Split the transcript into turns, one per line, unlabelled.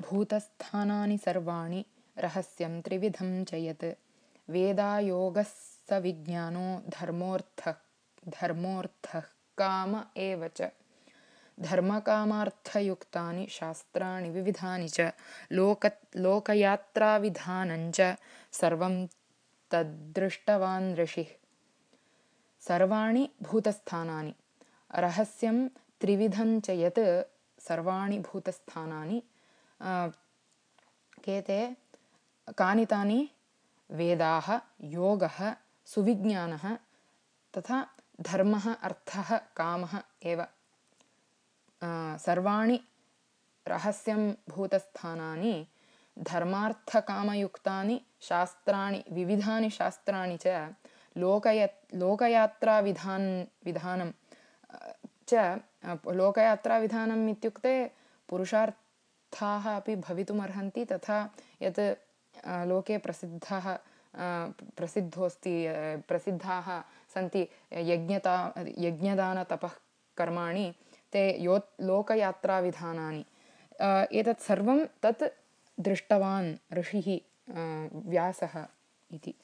भूतस्थानानि सर्वाणि रहस्यं त्रिविधं च यत् वेदायोगः स विज्ञानो धर्मोऽर्थः धर्मोऽर्थः काम एव च। धर्मकामार्थयुक्तानि शास्त्राणि विविधानि च लोक लोकयात्राविधानञ्च सर्वं तद्दृष्टवान् ऋषिः। सर्वाणि भूतस्थानानि रहस्यं त्रिविधं च यत् सर्वाणि भूतस्थानानि के ते कानि तानि वेदाः योगः सुविज्ञानः तथा धर्मः अर्थः कामः एव सर्वाणि रहस्यं भूतस्थानानि धर्मार्थकामयुक्तानि शास्त्राणि विविधानि शास्त्राणि च लोकय लोकयात्राविधान् विधानं च लोकयात्राविधानम् इत्युक्ते पुरुषार्थाः अपि भवितुमर्हन्ति तथा यत् लोके प्रसिद्धः प्रसिद्धोऽस्ति प्रसिद्धाः सन्ति यज्ञता यज्ञदानतपः कर्माणि ते यो लोकयात्राविधानानि। एतत् सर्वं तत् दृष्टवान् ऋषिः व्यासः इति